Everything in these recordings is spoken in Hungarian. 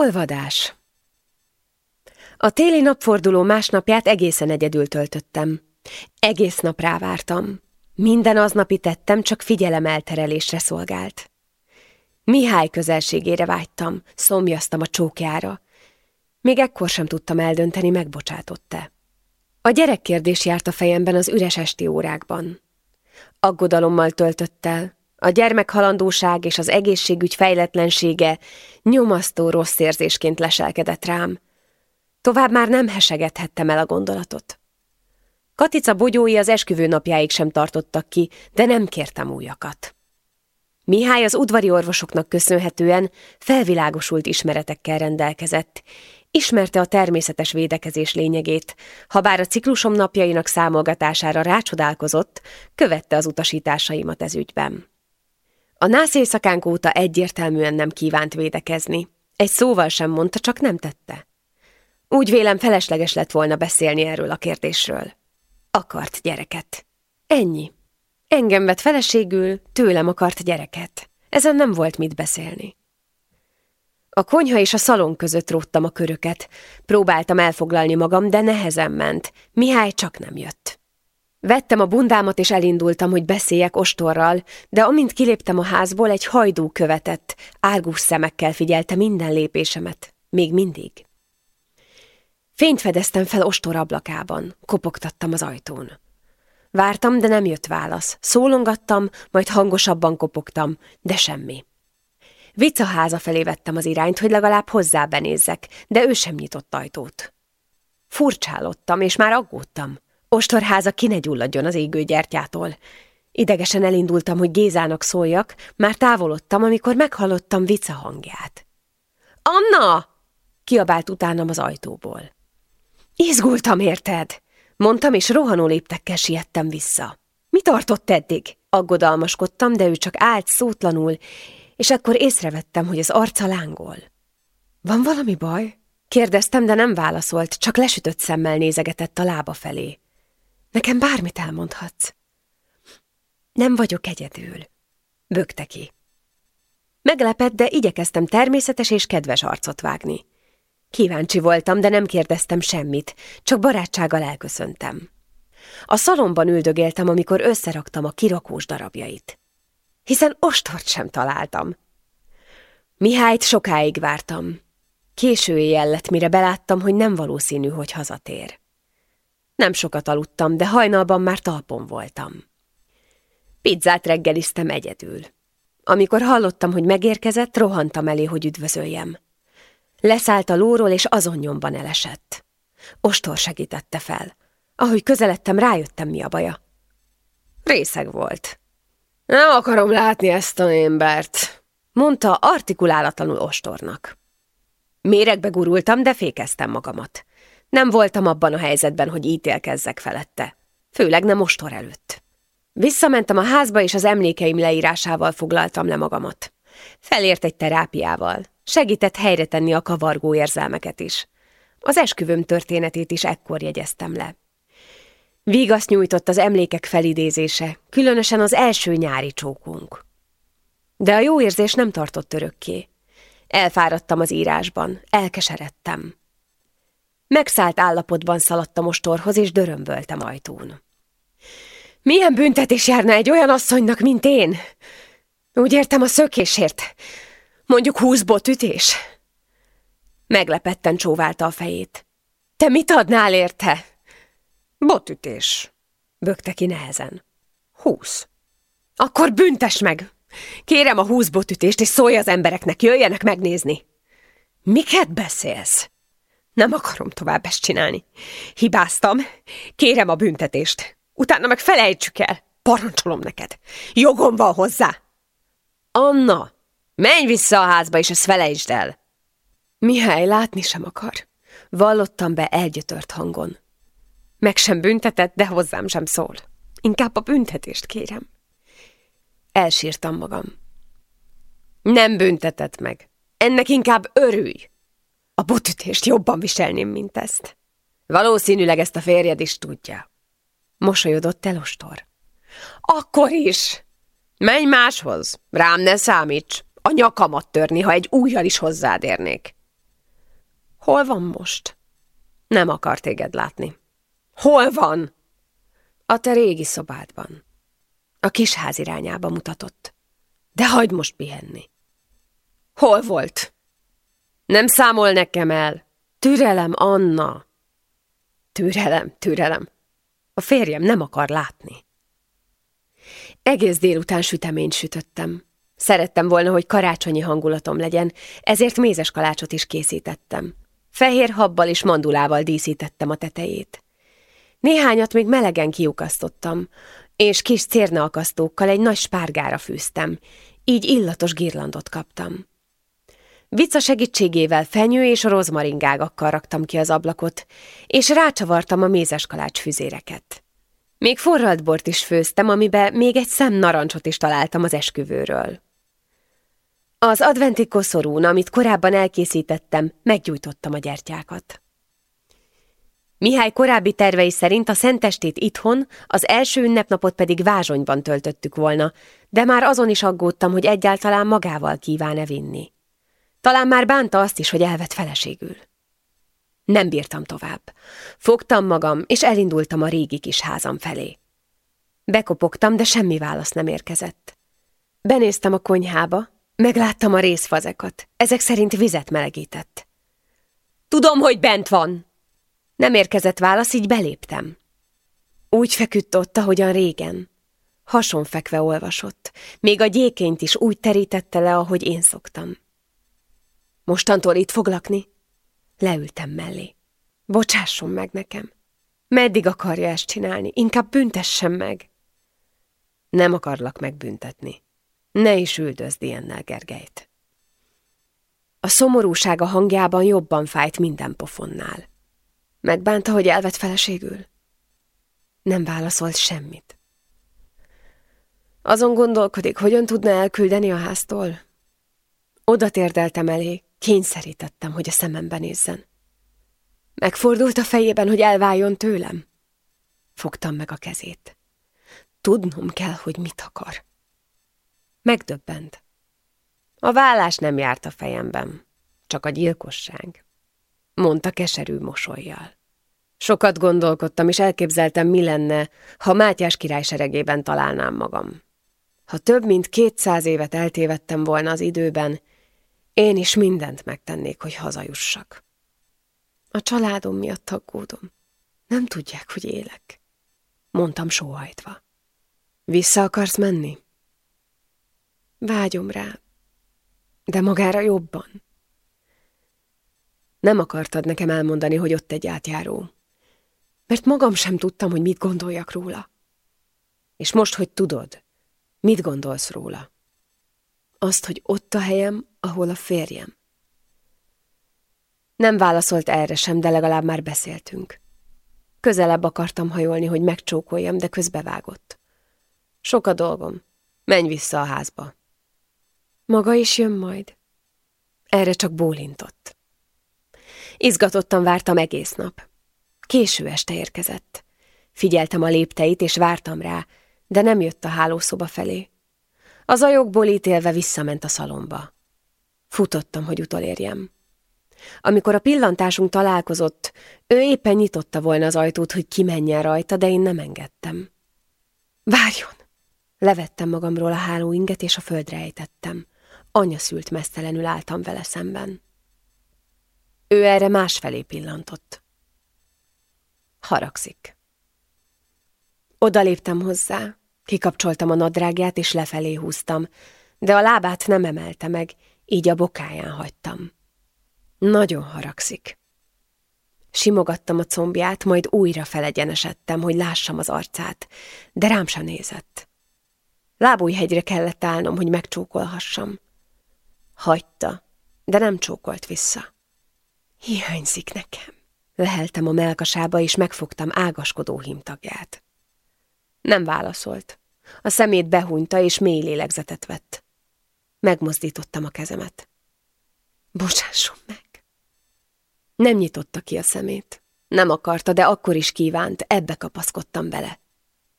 Olvadás A téli napforduló másnapját egészen egyedül töltöttem. Egész nap rávártam. Minden aznapi tettem csak figyelemelterelésre szolgált. Mihály közelségére vágytam, szomjaztam a csókjára. Még ekkor sem tudtam eldönteni, megbocsátott-e. A gyerekkérdés járt a fejemben az üres esti órákban. Aggodalommal töltött el, a gyermekhalandóság és az egészségügy fejletlensége nyomasztó rossz érzésként leselkedett rám. Tovább már nem hesegethettem el a gondolatot. Katica bogyói az esküvő napjáig sem tartottak ki, de nem kértem újakat. Mihály az udvari orvosoknak köszönhetően felvilágosult ismeretekkel rendelkezett, ismerte a természetes védekezés lényegét, ha bár a ciklusom napjainak számolgatására rácsodálkozott, követte az utasításaimat ez ügyben. A nász éjszakánk óta egyértelműen nem kívánt védekezni. Egy szóval sem mondta, csak nem tette. Úgy vélem felesleges lett volna beszélni erről a kérdésről. Akart gyereket. Ennyi. Engem vett feleségül, tőlem akart gyereket. Ezen nem volt mit beszélni. A konyha és a szalon között róttam a köröket. Próbáltam elfoglalni magam, de nehezen ment. Mihály csak nem jött. Vettem a bundámat és elindultam, hogy beszéljek ostorral, de amint kiléptem a házból, egy hajdú követett, árgus szemekkel figyelte minden lépésemet. Még mindig. Fényt fedeztem fel ostor ablakában, kopogtattam az ajtón. Vártam, de nem jött válasz. Szólongattam, majd hangosabban kopogtam, de semmi. Vica háza felé vettem az irányt, hogy legalább hozzá benézzek, de ő sem nyitott ajtót. Furcsálottam, és már aggódtam. Ostorháza ki ne gyulladjon az égő gyertyától. Idegesen elindultam, hogy Gézának szóljak, már távolodtam, amikor meghallottam Vica hangját. Anna! kiabált utánam az ajtóból. Izgultam, érted? Mondtam, és rohanó léptekkel siettem vissza. Mi tartott eddig? Aggodalmaskodtam, de ő csak állt szótlanul, és akkor észrevettem, hogy az arca lángol. Van valami baj? Kérdeztem, de nem válaszolt, csak lesütött szemmel nézegetett a lába felé. Nekem bármit elmondhatsz. Nem vagyok egyedül. Bögte ki. Meglepett, de igyekeztem természetes és kedves arcot vágni. Kíváncsi voltam, de nem kérdeztem semmit, csak barátsággal elköszöntem. A szalomban üldögéltem, amikor összeraktam a kirakós darabjait. Hiszen ostort sem találtam. Mihályt sokáig vártam. Késő éjjel lett, mire beláttam, hogy nem valószínű, hogy hazatér. Nem sokat aludtam, de hajnalban már talpon voltam. Pizzát reggeliztem egyedül. Amikor hallottam, hogy megérkezett, rohantam elé, hogy üdvözöljem. Leszállt a lóról, és azon nyomban elesett. Ostor segítette fel. Ahogy közeledtem, rájöttem, mi a baja. Részeg volt. Nem akarom látni ezt a embert, mondta artikulálatlanul ostornak. Méregbe gurultam, de fékeztem magamat. Nem voltam abban a helyzetben, hogy ítélkezzek felette. Főleg nem ostor előtt. Visszamentem a házba, és az emlékeim leírásával foglaltam le magamat. Felért egy terápiával. Segített helyre tenni a kavargó érzelmeket is. Az esküvőm történetét is ekkor jegyeztem le. Vígaszt nyújtott az emlékek felidézése, különösen az első nyári csókunk. De a jó érzés nem tartott örökké. Elfáradtam az írásban, elkeseredtem. Megszállt állapotban szaladtam ostorhoz, és dörömböltem ajtón. Milyen büntetés járna egy olyan asszonynak, mint én? Úgy értem a szökésért. Mondjuk húsz botütés? Meglepetten csóválta a fejét. Te mit adnál érte? Botütés, bökte ki nehezen. Húsz. Akkor büntes meg! Kérem a húsz botütést, és szólj az embereknek, jöjjenek megnézni. Miket beszélsz? Nem akarom tovább ezt csinálni. Hibáztam. Kérem a büntetést. Utána meg felejtsük el. Parancsolom neked. Jogom van hozzá. Anna, menj vissza a házba, és ezt felejtsd el. Mihály látni sem akar. Vallottam be elgyötört hangon. Meg sem büntetett, de hozzám sem szól. Inkább a büntetést kérem. Elsírtam magam. Nem büntetett meg. Ennek inkább örülj. A botütést jobban viselném, mint ezt. Valószínűleg ezt a férjed is tudja. Mosolyodott el ostor. Akkor is! Menj máshoz, rám ne számíts. A nyakamat törni, ha egy újjal is hozzád érnék. Hol van most? Nem akar téged látni. Hol van? A te régi szobádban. A kisház irányába mutatott. De hagyd most pihenni. Hol volt? Nem számol nekem el. Türelem, Anna. Türelem, türelem. A férjem nem akar látni. Egész délután süteményt sütöttem. Szerettem volna, hogy karácsonyi hangulatom legyen, ezért mézes kalácsot is készítettem. Fehér habbal és mandulával díszítettem a tetejét. Néhányat még melegen kiukasztottam, és kis cérneakasztókkal egy nagy spárgára fűztem, így illatos girlandot kaptam. Vica segítségével fenyő és rozmaringágakkal raktam ki az ablakot, és rácsavartam a mézes kalács füzéreket. Még forralt bort is főztem, amibe még egy szem narancsot is találtam az esküvőről. Az adventi koszorún, amit korábban elkészítettem, meggyújtottam a gyertyákat. Mihály korábbi tervei szerint a szentestét itthon, az első ünnepnapot pedig vázsonyban töltöttük volna, de már azon is aggódtam, hogy egyáltalán magával kíván-e vinni. Talán már bánta azt is, hogy elvett feleségül. Nem bírtam tovább. Fogtam magam, és elindultam a régi kis házam felé. Bekopogtam, de semmi válasz nem érkezett. Benéztem a konyhába, megláttam a részfazekat. Ezek szerint vizet melegített. Tudom, hogy bent van! Nem érkezett válasz, így beléptem. Úgy feküdt ott, ahogyan régen. Hason fekve olvasott, még a gyékényt is úgy terítette le, ahogy én szoktam. Mostantól itt fog lakni? Leültem mellé. Bocsásson meg nekem. Meddig akarja ezt csinálni? Inkább büntessen meg. Nem akarlak megbüntetni. Ne is üldözd ilyennel Gergelyt. A szomorúság a hangjában jobban fájt minden pofonnál. Megbánta, hogy elvett feleségül? Nem válaszolt semmit. Azon gondolkodik, hogyan tudna elküldeni a háztól? Oda térdeltem elé, kényszerítettem, hogy a szemembe nézzen. Megfordult a fejében, hogy elváljon tőlem? Fogtam meg a kezét. Tudnom kell, hogy mit akar. Megdöbbent. A vállás nem járt a fejemben, csak a gyilkosság mondta keserű mosolyjal. Sokat gondolkodtam, és elképzeltem, mi lenne, ha Mátyás király seregében találnám magam. Ha több mint kétszáz évet eltévedtem volna az időben, én is mindent megtennék, hogy hazajussak. A családom miatt aggódom. Nem tudják, hogy élek. Mondtam sóhajtva. Vissza akarsz menni? Vágyom rá, de magára jobban. Nem akartad nekem elmondani, hogy ott egy átjáró. Mert magam sem tudtam, hogy mit gondoljak róla. És most, hogy tudod, mit gondolsz róla? Azt, hogy ott a helyem, ahol a férjem. Nem válaszolt erre sem, de legalább már beszéltünk. Közelebb akartam hajolni, hogy megcsókoljam, de közbevágott. Sok a dolgom. Menj vissza a házba. Maga is jön majd? Erre csak bólintott. Izgatottan vártam egész nap. Késő este érkezett. Figyeltem a lépteit, és vártam rá, de nem jött a hálószoba felé. Az ajokból ítélve visszament a szalomba. Futottam, hogy utolérjem. Amikor a pillantásunk találkozott, ő éppen nyitotta volna az ajtót, hogy kimenjen rajta, de én nem engedtem. Várjon! Levettem magamról a hálóinget, és a földre ejtettem. Anya szült mesztelenül álltam vele szemben. Ő erre másfelé pillantott. Haragszik. Oda léptem hozzá, kikapcsoltam a nadrágját és lefelé húztam, de a lábát nem emelte meg, így a bokáján hagytam. Nagyon haragszik. Simogattam a combját, majd újra felegyenesedtem, hogy lássam az arcát, de rám sem nézett. Lábújhegyre kellett állnom, hogy megcsókolhassam. Hagyta, de nem csókolt vissza. Hiányzik nekem. Leheltem a melkasába, és megfogtam ágaskodó himtagját. Nem válaszolt. A szemét behúnyta, és mély lélegzetet vett. Megmozdítottam a kezemet. Bocsásson meg! Nem nyitotta ki a szemét. Nem akarta, de akkor is kívánt, ebbe kapaszkodtam bele.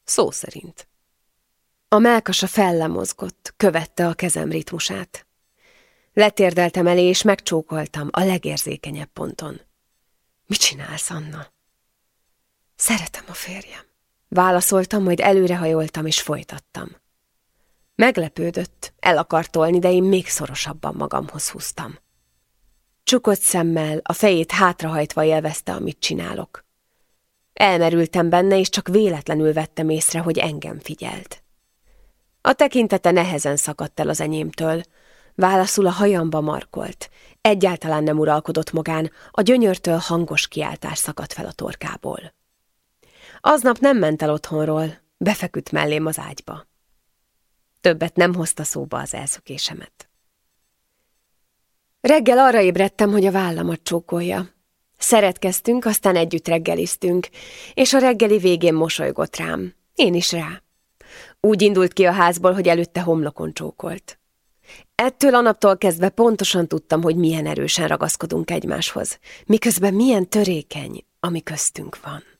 Szó szerint. A melkasa fellemozgott, követte a kezem ritmusát. Letérdeltem elé, és megcsókoltam a legérzékenyebb ponton. Mit csinálsz, Anna? Szeretem a férjem. Válaszoltam, majd előrehajoltam, és folytattam. Meglepődött, el akart tolni, de én még szorosabban magamhoz húztam. Csukott szemmel, a fejét hátrahajtva élvezte, amit csinálok. Elmerültem benne, és csak véletlenül vettem észre, hogy engem figyelt. A tekintete nehezen szakadt el az enyémtől, válaszul a hajamba markolt. Egyáltalán nem uralkodott magán, a gyönyörtől hangos kiáltás szakadt fel a torkából. Aznap nem ment el otthonról, befeküdt mellém az ágyba. Többet nem hozta szóba az elszökésemet. Reggel arra ébredtem, hogy a vállamat csókolja. Szeretkeztünk, aztán együtt reggeliztünk, és a reggeli végén mosolygott rám. Én is rá. Úgy indult ki a házból, hogy előtte homlokon csókolt. Ettől a naptól kezdve pontosan tudtam, hogy milyen erősen ragaszkodunk egymáshoz, miközben milyen törékeny, ami köztünk van.